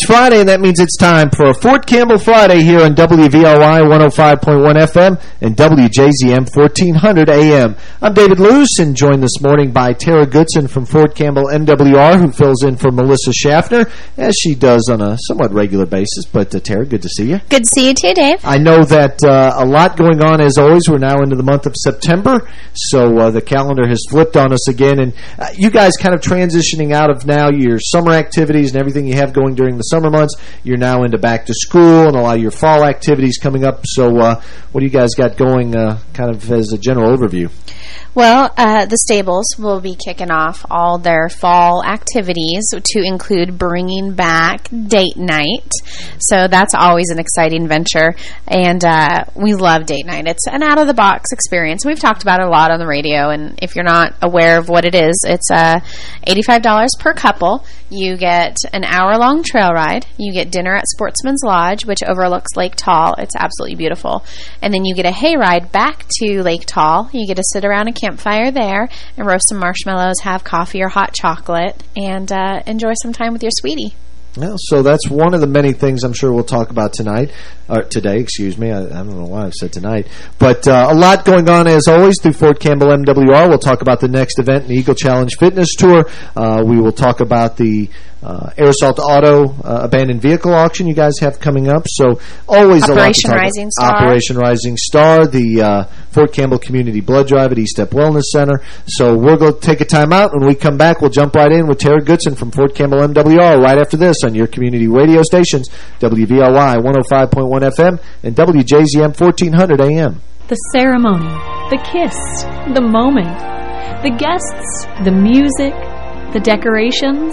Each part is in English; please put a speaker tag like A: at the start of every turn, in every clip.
A: It's Friday, and that means it's time for a Fort Campbell Friday here on WVRY 105.1 FM and WJZM 1400 AM. I'm David Luce, and joined this morning by Tara Goodson from Fort Campbell MWR, who fills in for Melissa Schaffner, as she does on a somewhat regular basis. But, uh, Tara, good to see you.
B: Good to see you too, Dave.
A: I know that uh, a lot going on, as always. We're now into the month of September, so uh, the calendar has flipped on us again. And uh, you guys kind of transitioning out of now your summer activities and everything you have going during the summer months. You're now into back to school and a lot of your fall activities coming up. So uh, what do you guys got going uh, kind of as a general overview?
B: Well, uh, the stables will be kicking off all their fall activities to include bringing back date night. So that's always an exciting venture. And uh, we love date night. It's an out-of-the-box experience. We've talked about it a lot on the radio. And if you're not aware of what it is, it's uh, $85 per couple. You get an hour-long trail ride. You get dinner at Sportsman's Lodge, which overlooks Lake Taal. It's absolutely beautiful. And then you get a hay ride back to Lake Taal. You get to sit around a campfire there and roast some marshmallows, have coffee or hot chocolate, and uh, enjoy some time with your sweetie.
A: Well, so that's one of the many things I'm sure we'll talk about tonight, or today, excuse me. I, I don't know why I've said tonight. But uh, a lot going on, as always, through Fort Campbell MWR. We'll talk about the next event, the Eagle Challenge Fitness Tour. Uh, we will talk about the uh, Air Assault Auto uh, abandoned vehicle auction you guys have coming up. So always
B: Operation
A: a lot to
B: Rising Star.
A: Operation Rising Star, the uh, Fort Campbell Community Blood Drive at Estep Wellness Center. So we're going to take a time out. When we come back, we'll jump right in with Tara Goodson from Fort Campbell MWR right after this on your community radio stations, WVRY 105.1 FM and WJZM 1400 AM.
C: The ceremony, the kiss, the moment, the guests, the music, the decorations,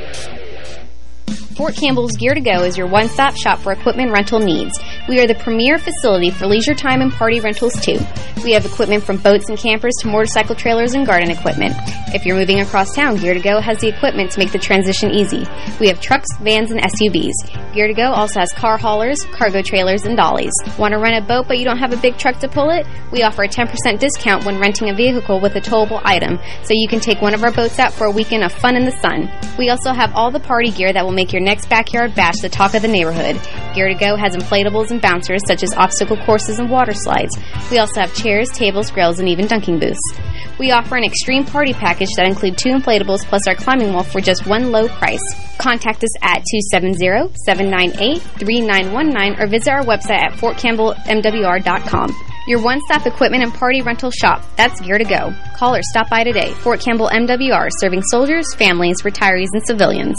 D: Fort Campbell's Gear to Go is your one-stop shop for equipment rental needs. We are the premier facility for leisure time and party rentals too. We have equipment from boats and campers to motorcycle trailers and garden equipment. If you're moving across town, Gear to Go has the equipment to make the transition easy. We have trucks, vans, and SUVs. Gear to Go also has car haulers, cargo trailers, and dollies. Want to rent a boat but you don't have a big truck to pull it? We offer a 10% discount when renting a vehicle with a towable item, so you can take one of our boats out for a weekend of fun in the sun. We also have all the party gear that will make your next backyard bash the talk of the neighborhood. Gear to Go has inflatables and bouncers such as obstacle courses and water slides. We also have chairs, tables, grills, and even dunking booths. We offer an extreme party package that includes two inflatables plus our climbing wall for just one low price. Contact us at 270-798-3919 or visit our website at fortcampbellmwr.com. Your one-stop equipment and party rental shop. That's Gear to Go. Call or stop by today. Fort Campbell MWR, serving soldiers, families, retirees, and civilians.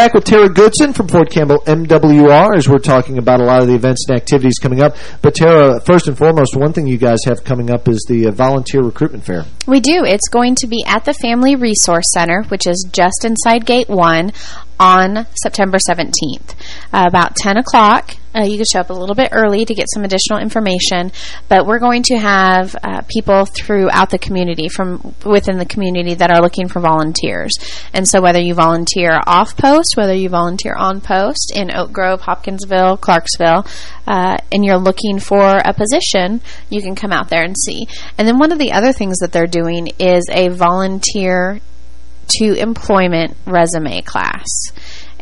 A: Back with Tara Goodson from Fort Campbell MWR as we're talking about a lot of the events and activities coming up. But Tara, first and foremost, one thing you guys have coming up is the uh, Volunteer Recruitment Fair.
B: We do. It's going to be at the Family Resource Center, which is just inside Gate 1 on September 17th. Uh, about 10 o'clock, uh, you can show up a little bit early to get some additional information, but we're going to have uh, people throughout the community, from within the community, that are looking for volunteers. And so whether you volunteer off-post, whether you volunteer on-post in Oak Grove, Hopkinsville, Clarksville, uh, and you're looking for a position, you can come out there and see. And then one of the other things that they're doing is a volunteer to employment resume class.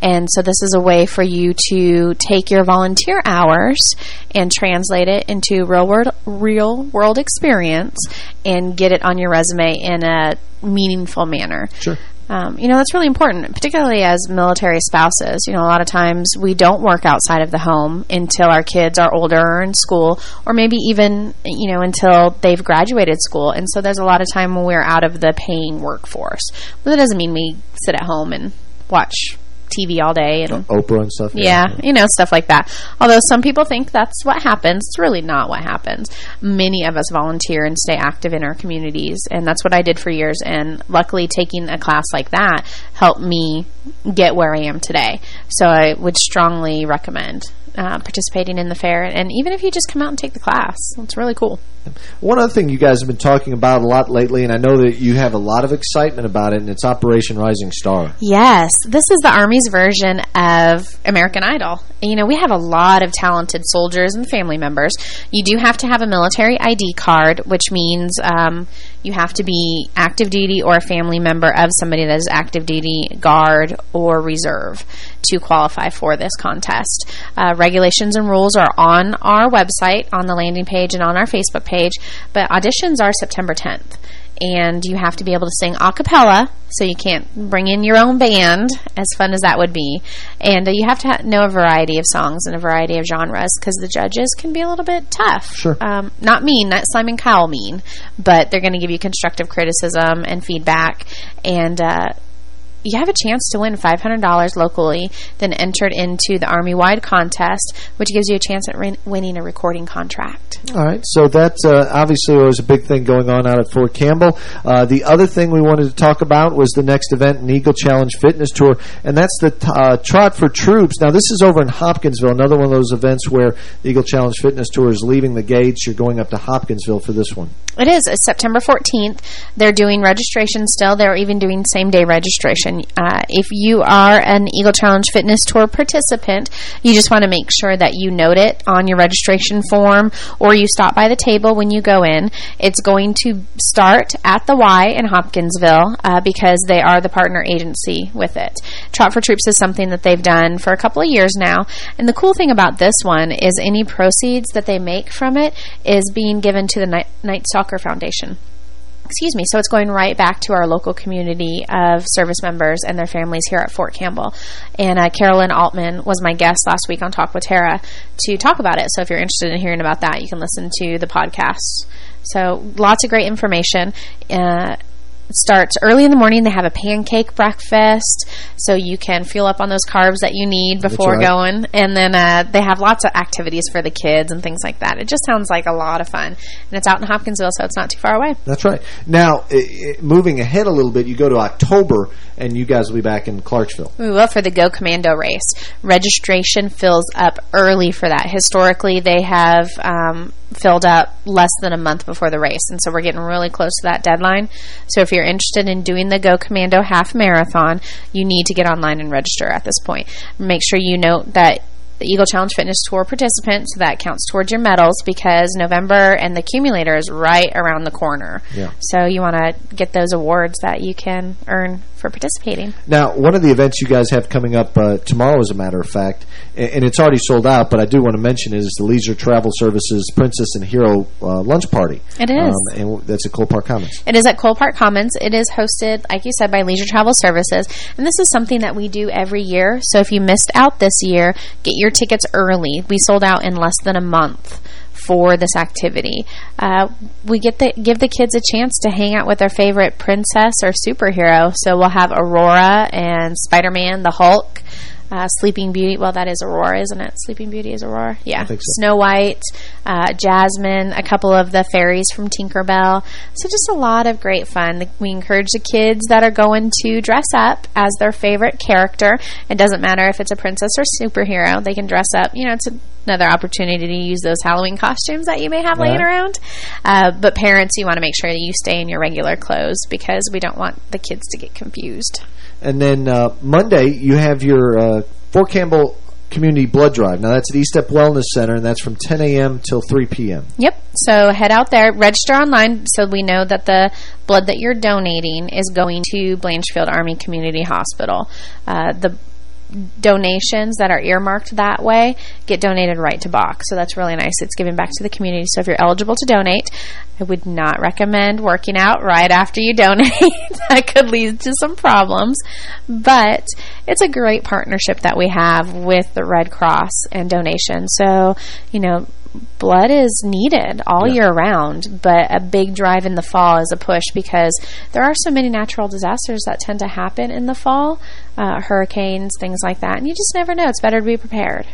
B: And so this is a way for you to take your volunteer hours and translate it into real world, real world experience and get it on your resume in a meaningful manner.
A: Sure.
B: Um, you know, that's really important, particularly as military spouses. You know, a lot of times we don't work outside of the home until our kids are older or in school, or maybe even, you know, until they've graduated school. And so there's a lot of time when we're out of the paying workforce. But that doesn't mean we sit at home and watch TV all day and
A: Oprah and stuff.
B: yeah, you know, stuff like that. Although some people think that's what happens. It's really not what happens. Many of us volunteer and stay active in our communities, and that's what I did for years. And luckily, taking a class like that helped me get where I am today. So I would strongly recommend uh, participating in the fair. And even if you just come out and take the class, it's really cool.
A: One other thing you guys have been talking about a lot lately, and I know that you have a lot of excitement about it, and it's Operation Rising Star.
B: Yes, this is the Army's version of American Idol. You know, we have a lot of talented soldiers and family members. You do have to have a military ID card, which means um, you have to be active duty or a family member of somebody that is active duty, guard, or reserve to qualify for this contest. Uh, regulations and rules are on our website, on the landing page, and on our Facebook page, but auditions are September 10th. And you have to be able to sing a cappella, so you can't bring in your own band, as fun as that would be. And uh, you have to ha know a variety of songs and a variety of genres, because the judges can be a little bit tough.
A: Sure.
B: Um, not mean, not Simon Cowell mean, but they're going to give you constructive criticism and feedback. And uh, you have a chance to win $500 locally, then entered into the Army-wide contest, which gives you a chance at winning a recording contract.
A: All right, so that uh, obviously was a big thing going on out at Fort Campbell. Uh, the other thing we wanted to talk about was the next event, an Eagle Challenge Fitness Tour, and that's the uh, Trot for Troops. Now, this is over in Hopkinsville, another one of those events where the Eagle Challenge Fitness Tour is leaving the gates. You're going up to Hopkinsville for this one.
B: It is. It's September 14th. They're doing registration still. They're even doing same-day registration. Uh, if you are an Eagle Challenge Fitness Tour participant, you just want to make sure that you note it on your registration form or you stop by the table when you go in. It's going to start at the Y in Hopkinsville uh, because they are the partner agency with it. Trot for Troops is something that they've done for a couple of years now. And the cool thing about this one is any proceeds that they make from it is being given to the Night, Night Foundation excuse me, so it's going right back to our local community of service members and their families here at Fort Campbell. And uh, Carolyn Altman was my guest last week on Talk with Tara to talk about it. So if you're interested in hearing about that, you can listen to the podcast. So lots of great information. Uh, starts early in the morning. They have a pancake breakfast, so you can fuel up on those carbs that you need before
A: right.
B: going. And then uh, they have lots of activities for the kids and things like that. It just sounds like a lot of fun. And it's out in Hopkinsville, so it's not too far away.
A: That's right. Now, it, it, moving ahead a little bit, you go to October, and you guys will be back in Clarksville.
B: We will for the Go Commando race. Registration fills up early for that. Historically, they have um, filled up less than a month before the race, and so we're getting really close to that deadline. So if you're interested in doing the Go Commando Half Marathon, you need to get online and register at this point. Make sure you note that the Eagle Challenge Fitness Tour participants. So that counts towards your medals because November and the accumulator is right around the corner.
A: Yeah.
B: So you want to get those awards that you can earn for participating.
A: Now, one of the events you guys have coming up uh, tomorrow, as a matter of fact, and, and, it's already sold out, but I do want to mention is the Leisure Travel Services Princess and Hero uh, Lunch Party.
B: It is.
A: Um, and that's at Cole Park Commons.
B: It is at Cole Park Commons. It is hosted, like you said, by Leisure Travel Services. And this is something that we do every year. So if you missed out this year, get your tickets early. We sold out in less than a month for this activity. Uh, we get the give the kids a chance to hang out with their favorite princess or superhero. So we'll have Aurora and Spider-Man, the Hulk, uh, Sleeping Beauty. Well, that is Aurora, isn't it? Sleeping Beauty is Aurora. Yeah.
A: so.
B: Snow White, uh, Jasmine, a couple of the fairies from Tinkerbell. So just a lot of great fun. We encourage the kids that are going to dress up as their favorite character. It doesn't matter if it's a princess or superhero. They can dress up. You know, it's another opportunity to use those Halloween costumes that you may have laying around. Uh, but parents, you want to make sure that you stay in your regular clothes because we don't want the kids to get confused.
A: And then uh, Monday, you have your uh, Fort Campbell Community Blood Drive. Now, that's at Estep Wellness Center, and that's from 10 a.m. till 3 p.m.
B: Yep. So head out there, register online so we know that the blood that you're donating is going to Blanchfield Army Community Hospital. Uh, the donations that are earmarked that way get donated right to BACH. So that's really nice. It's giving back to the community. So if you're eligible to donate, I would not recommend working out right after you donate. that could lead to some problems. But it's a great partnership that we have with the Red Cross and donation. So, you know, blood is needed all yeah. year round, but a big drive in the fall is a push because there are so many natural disasters that tend to happen in the fall, uh, hurricanes, things like that, and you just never know. It's better to be prepared.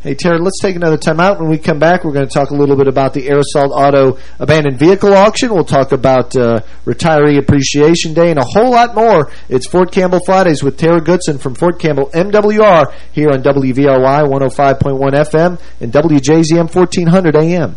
A: Hey, Tara, let's take another time out. When we come back, we're going to talk a little bit about the Assault Auto Abandoned Vehicle Auction. We'll talk about uh, Retiree Appreciation Day and a whole lot more. It's Fort Campbell Fridays with Tara Goodson from Fort Campbell MWR here on WVRY 105.1 FM and WJZM 1400 AM.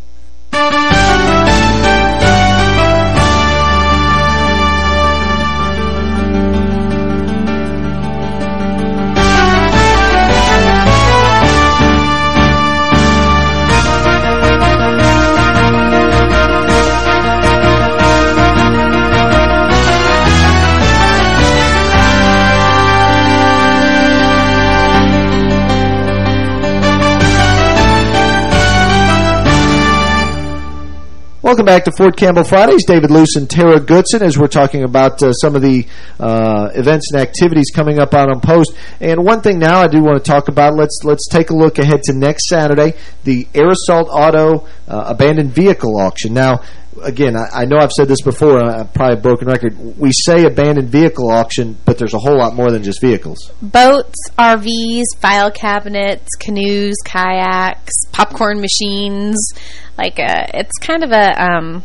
E: Thank you.
A: Welcome back to Fort Campbell Fridays. David Luce and Tara Goodson as we're talking about uh, some of the uh, events and activities coming up out on Post. And one thing now I do want to talk about, let's let's take a look ahead to next Saturday, the Air Assault Auto uh, Abandoned Vehicle Auction. Now, again, I, I, know I've said this before, and I'm probably a broken record. We say abandoned vehicle auction, but there's a whole lot more than just vehicles.
B: Boats, RVs, file cabinets, canoes, kayaks, popcorn machines. Like, a, uh, it's kind of a... Um,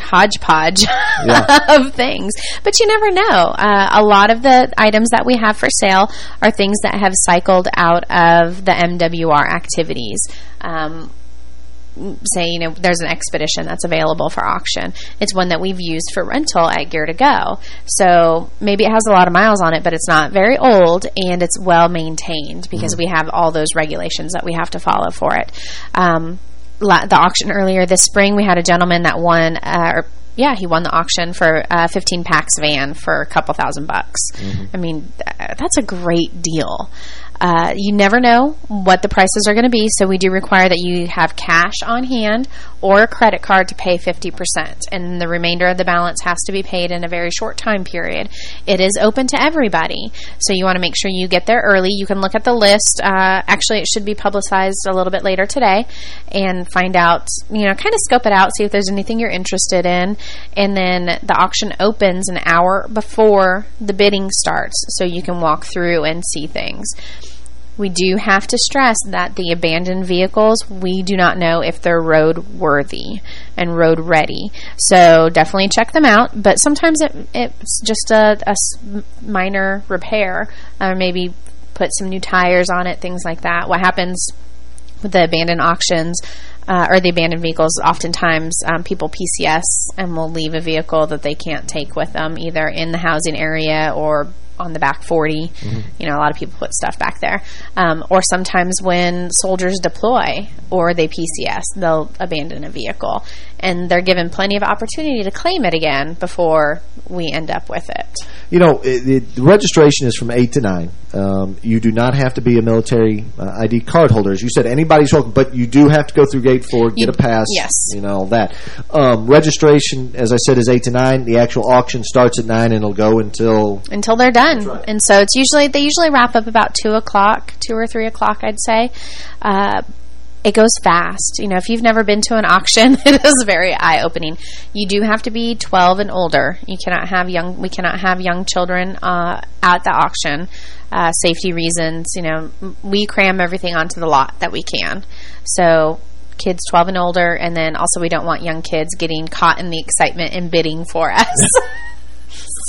B: hodgepodge yeah. of things. But you never know. Uh, a lot of the items that we have for sale are things that have cycled out of the MWR activities. Um, say, you know, there's an expedition that's available for auction. It's one that we've used for rental at Gear to Go. So maybe it has a lot of miles on it, but it's not very old and it's well maintained because we have all those regulations that we have to follow for it. Um, la- the auction earlier this spring, we had a gentleman that won, uh, or yeah, he won the auction for a 15 packs van for a couple thousand bucks. I mean, th- that's a great deal. Uh, you never know what the prices are going to be, so we do require that you have cash on hand or a credit card to pay 50%, and the remainder of the balance has to be paid in a very short time period. It is open to everybody, so you want to make sure you get there early. You can look at the list. Uh, actually, it should be publicized a little bit later today and find out, you know, kind of scope it out, see if there's anything you're interested in, and then the auction opens an hour before the bidding starts, so you can walk through and see things. We do have to stress that the abandoned vehicles, we do not know if they're road worthy and road ready. So definitely check them out. But sometimes it, it's just a minor repair, or maybe put some new tires on it, things like that. What happens with the abandoned auctions uh, or the abandoned vehicles, oftentimes um, people PCS and will leave a vehicle that they can't take with them, either in the housing area or on the back 40. You know, a lot of people put stuff back there. Um, or sometimes when soldiers deploy or they PCS, they'll abandon a vehicle. And they're given plenty of opportunity to claim it again before we end up with it.
A: You know, it, the registration is from 8 to 9. Um, you do not have to be a military uh, ID card holder. As you said, anybody's welcome, but you do have to go through gate 4, get
B: You-
A: a pass.
B: yes.
A: You know, all that. Um, registration, as I said, is 8 to 9. The actual auction starts at 9 and it'll go until...
B: until they're done.
A: right.
B: And so it's usually they usually wrap up about two o'clock, two or three o'clock, I'd say. Uh, it goes fast. You know, if you've never been to an auction, it is very eye opening. You do have to be 12 and older. You cannot have young. We cannot have young children uh, at the auction. Uh, safety reasons. You know, we cram everything onto the lot that we can. So kids 12 and older, and then also we don't want young kids getting caught in the excitement and bidding for us.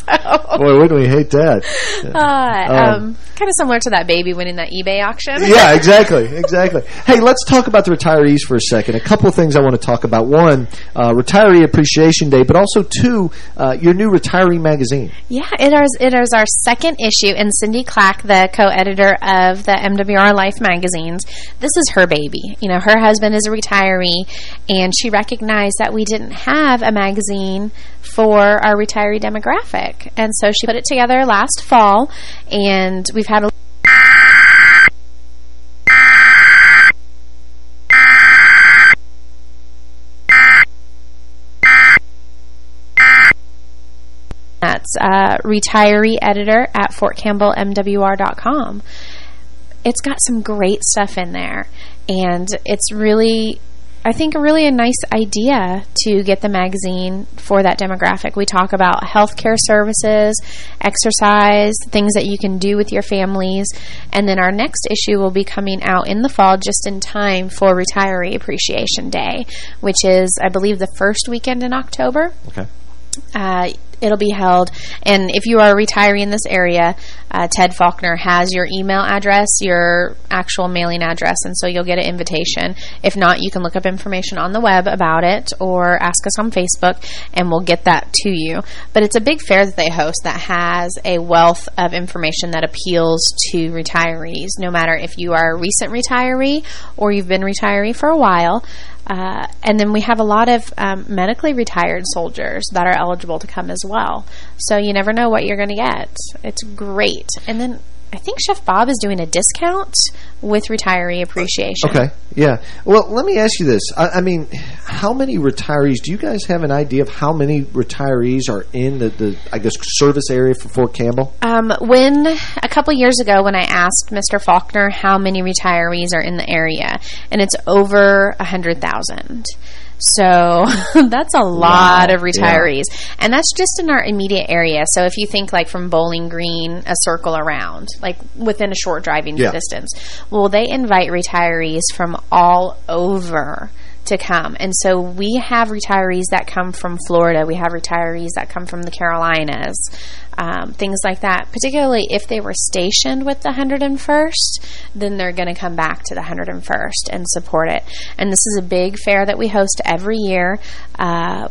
B: so.
A: Boy, wouldn't we hate that?
B: Uh, um, kind of similar to that baby winning that eBay auction.
A: yeah, exactly, exactly. Hey, let's talk about the retirees for a second. A couple of things I want to talk about. One, uh, Retiree Appreciation Day, but also two, uh, your new retiree magazine.
B: Yeah, it is, it is our second issue, and Cindy Clack, the co-editor of the MWR Life magazines, this is her baby. You know, her husband is a retiree, and she recognized that we didn't have a magazine for our retiree demographic. And so she put it together last fall, and we've had a That's uh, retiree editor at fortcampbellmwr.com. It's got some great stuff in there, and it's really, I think, really a nice idea to get the magazine for that demographic. We talk about healthcare services, exercise, things that you can do with your families, and then our next issue will be coming out in the fall just in time for Retiree Appreciation Day, which is, I believe, the first weekend in October.
A: Okay.
B: Uh, it'll be held. And if you are a retiree in this area, uh, Ted Faulkner has your email address, your actual mailing address, and so you'll get an invitation. If not, you can look up information on the web about it or ask us on Facebook, and we'll get that to you. But it's a big fair that they host that has a wealth of information that appeals to retirees, no matter if you are a recent retiree or you've been retiree for a while. Uh, and then we have a lot of um, medically retired soldiers that are eligible to come as well. So you never know what you're going to get. It's great. And then I think Chef Bob is doing a discount with retiree appreciation.
A: Okay, yeah. Well, let me ask you this. I, I mean, how many retirees, do you guys have an idea of how many retirees are in the, the I guess, service area for Fort Campbell?
B: Um, when a couple years ago, when I asked Mr. Faulkner how many retirees are in the area, and it's over a hundred thousand. So that's a lot
A: Wow.
B: of retirees, and that's just in our immediate area. So if you think like from Bowling Green, a circle around, like within a short driving
A: Yeah.
B: distance, well, they invite retirees from all over to come. And so we have retirees that come from Florida. We have retirees that come from the Carolinas, um, things like that. Particularly if they were stationed with the 101st, then they're going to come back to the 101st and support it. And this is a big fair that we host every year. Uh,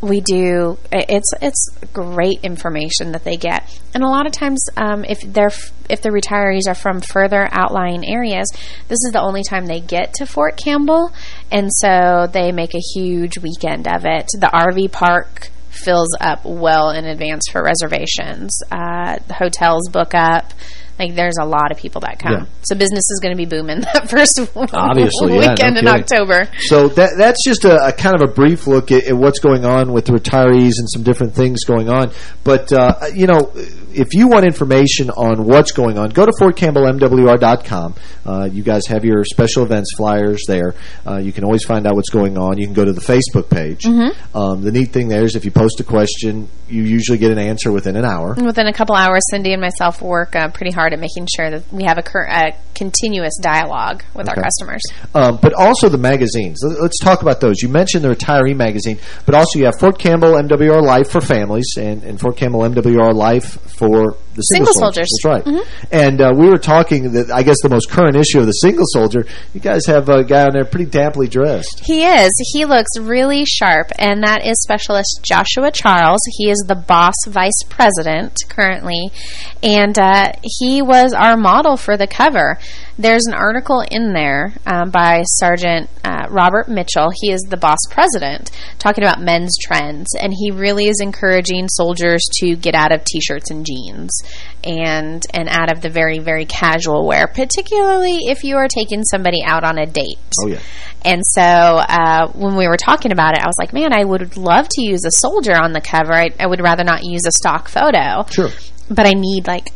B: we do it's it's great information that they get. And a lot of times um, if they're if the retirees are from further outlying areas this is the only time they get to Fort Campbell and so they make a huge weekend of it. The RV park fills up well in advance for reservations. Uh, the hotels book up like there's a lot of people that come. Yeah. So business is going to be booming that first
A: Obviously,
B: weekend
A: yeah,
B: no in October.
A: So that that's just a, a, kind of a brief look at, at, what's going on with the retirees and some different things going on. But, uh, you know, if you want information on what's going on, go to FortCampbellMWR.com. Uh, you guys have your special events flyers there. Uh, you can always find out what's going on. You can go to the Facebook page.
B: Mm -hmm.
A: um, the neat thing there is if you post a question, you usually get an answer within an hour.
B: Within a couple hours, Cindy and myself work uh, pretty hard at making sure that we have a, a continuous dialogue with okay. our customers.
A: Um, but also the magazines. Let's talk about those. You mentioned the retiree magazine, but also you have Fort Campbell MWR Life for families and, and Fort Campbell MWR Life for the single,
B: single soldiers.
A: That's right.
B: Mm -hmm.
A: And uh, we were talking that I guess the most current issue of the single soldier. You guys have a guy on there pretty damply dressed.
B: He is. He looks really sharp, and that is Specialist Joshua Charles. He is the BOSS vice president currently, and uh, he was our model for the cover. There's an article in there um, by Sergeant uh, Robert Mitchell. He is the BOSS president, talking about men's trends, and he really is encouraging soldiers to get out of T-shirts and jeans and and out of the very, very casual wear, particularly if you are taking somebody out on a date.
A: Oh, yeah.
B: And so uh, when we were talking about it, I was like, man, I would love to use a soldier on the cover. I, I would rather not use a stock photo.
A: Sure.
B: But I need, like,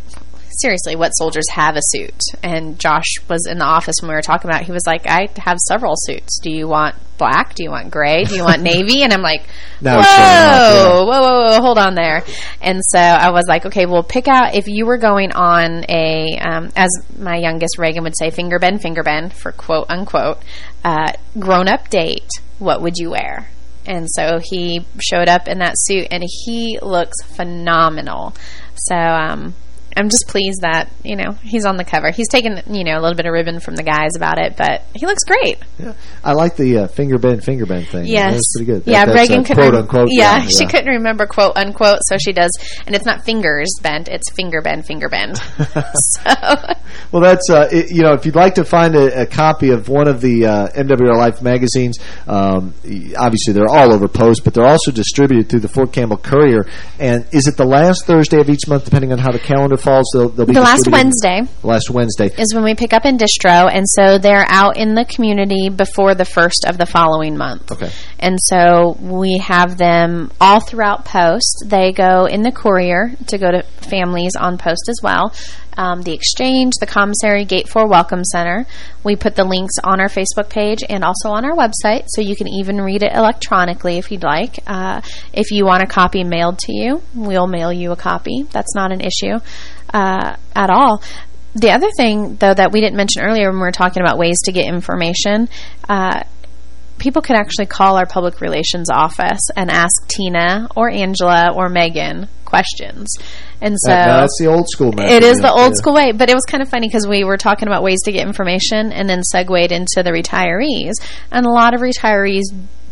B: seriously, what soldiers have a suit? And Josh was in the office when we were talking about it. He was like, I have several suits. Do you want black? Do you want gray? Do you want navy? And I'm like, whoa, whoa, whoa, whoa, whoa, hold on there. And so I was like, okay, well, pick out, if you were going on a, um, as my youngest Reagan would say, finger bend, finger bend, for quote unquote, uh, grown-up date, what would you wear? And so he showed up in that suit, and he looks phenomenal. So, um, I'm just pleased that, you know, he's on the cover. He's taken, you know, a little bit of ribbon from the guys about it, but he looks great.
A: Yeah. I like the uh, finger bend, finger bend thing.
B: Yes.
A: That's pretty good.
B: Yeah,
A: that,
B: Reagan couldn't...
A: Quote, unquote.
B: Yeah,
A: yeah,
B: she couldn't remember quote, unquote, so she does. And it's not fingers bent, it's finger bend, finger bend. so...
A: Well, that's, uh, it, you know, if you'd like to find a, a copy of one of the uh, MWR Life magazines, um, obviously they're all over post, but they're also distributed through the Fort Campbell Courier. And is it the last Thursday of each month, depending on how the calendar falls, they'll, they'll be
B: the last Wednesday.
A: Last Wednesday.
B: Is when we pick up in distro, and so they're out in the community before the first of the following month.
A: Okay.
B: And so we have them all throughout post. They go in the courier to go to families on post as well. Um, the exchange, the commissary, Gate 4 Welcome Center. We put the links on our Facebook page and also on our website, so you can even read it electronically if you'd like. Uh, if you want a copy mailed to you, we'll mail you a copy. That's not an issue uh, at all. The other thing, though, that we didn't mention earlier when we were talking about ways to get information, uh, people can actually call our public relations office and ask Tina or Angela or Megan questions. And so
A: that, that's the old school method.
B: It is the old yeah. school way, but it was kind of funny because we were talking about ways to get information and then segued into the retirees. And a lot of retirees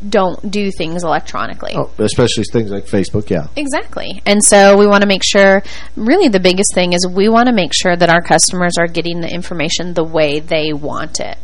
B: don't do things electronically.
A: Oh, especially things like Facebook, yeah.
B: Exactly. And so we want to make sure, really the biggest thing is we want to make sure that our customers are getting the information the way they want it.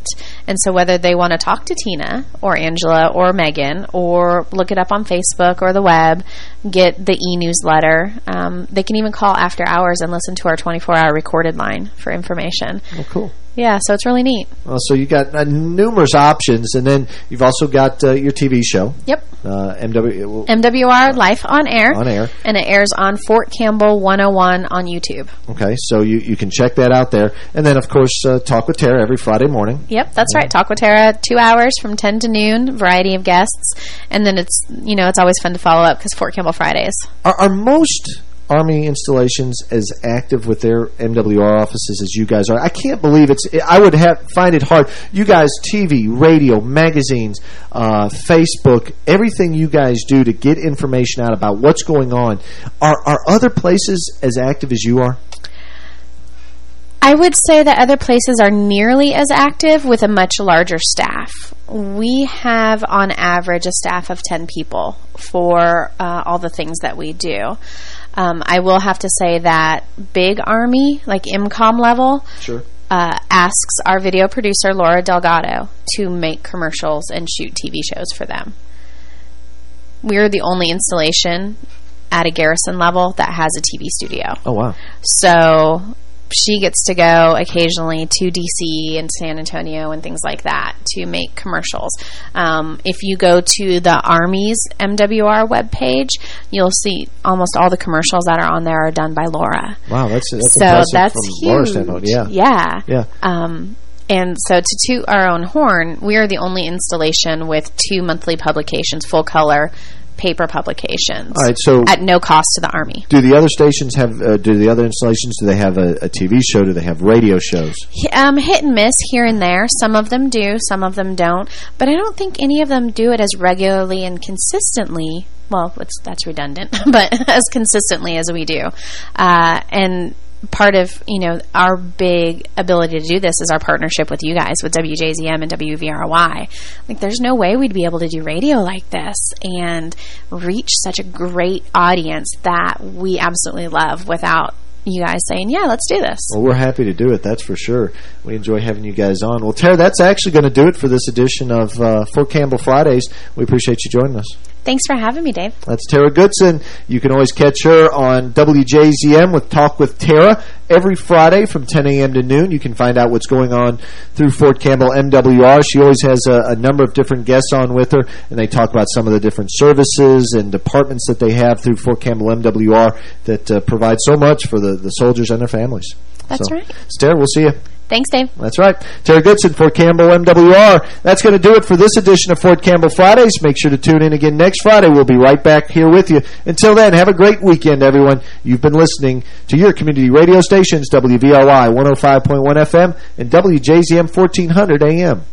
B: And so whether they want to talk to Tina or Angela or Megan or look it up on Facebook or the web, get the e-newsletter, um, they can even call after hours and listen to our 24-hour recorded line for information.
A: Oh, cool.
B: Yeah, so it's really neat.
A: Well, so you got uh, numerous options, and then you've also got uh, your TV show.
B: Yep.
A: Uh, MW
B: MWR Life on Air.
A: On Air.
B: And it airs on Fort Campbell 101 on YouTube.
A: Okay, so you, you can check that out there. And then, of course, uh, Talk with Tara every Friday morning.
B: Yep, that's yeah. right. Talk with Tara, two hours from 10 to noon, variety of guests. And then it's, you know, it's always fun to follow up because Fort Campbell Fridays.
A: Are, are most Army installations as active with their MWR offices as you guys are? I can't believe it's. I would have find it hard. You guys, TV, radio, magazines, uh, Facebook, everything you guys do to get information out about what's going on. Are are other places as active as you are?
B: I would say that other places are nearly as active with a much larger staff. We have, on average, a staff of 10 people for uh, all the things that we do. Um, I will have to say that big Army, like MCOM level,
A: Sure.
B: uh, asks our video producer, Laura Delgado, to make commercials and shoot TV shows for them. We're the only installation at a garrison level that has a TV studio.
A: Oh, wow.
B: So she gets to go occasionally to DC and San Antonio and things like that to make commercials. Um, if you go to the Army's MWR webpage, you'll see almost all the commercials that are on there are done by Laura.
A: Wow, that's, that's
B: so that's
A: from
B: huge.
A: Laura's. Yeah.
B: Yeah.
A: Yeah.
B: Um, and so to toot our own horn, we are the only installation with two monthly publications, full color paper publications.
A: All right, so
B: at no cost to the Army.
A: do the other stations have, uh, do the other installations, do they have a, a TV show? Do they have radio shows?
B: Um, hit and miss here and there. Some of them do, some of them don't. But I don't think any of them do it as regularly and consistently. Well, that's redundant, but as consistently as we do. Uh, and part of, you know, our big ability to do this is our partnership with you guys, with WJZM and WVRY. Like, there's no way we'd be able to do radio like this and reach such a great audience that we absolutely love without you guys saying, yeah, let's do this.
A: Well, we're happy to do it, that's for sure. We enjoy having you guys on. Well, Tara, that's actually going to do it for this edition of uh, Fort Campbell Fridays. We appreciate you joining us.
B: Thanks for having me, Dave.
A: That's Tara Goodson. You can always catch her on WJZM with Talk with Tara every Friday from 10 a.m. to noon. You can find out what's going on through Fort Campbell MWR. She always has a, a number of different guests on with her, and they talk about some of the different services and departments that they have through Fort Campbell MWR that uh, provide so much for the, the soldiers and their families.
B: That's
A: so,
B: right.
A: Tara, we'll see you.
B: Thanks, Dave.
A: That's right. Terry Goodson, Fort Campbell MWR. That's going to do it for this edition of Fort Campbell Fridays. Make sure to tune in again next Friday. We'll be right back here with you. Until then, have a great weekend, everyone. You've been listening to your community radio stations, WVRY 105.1 FM and WJZM 1400 AM.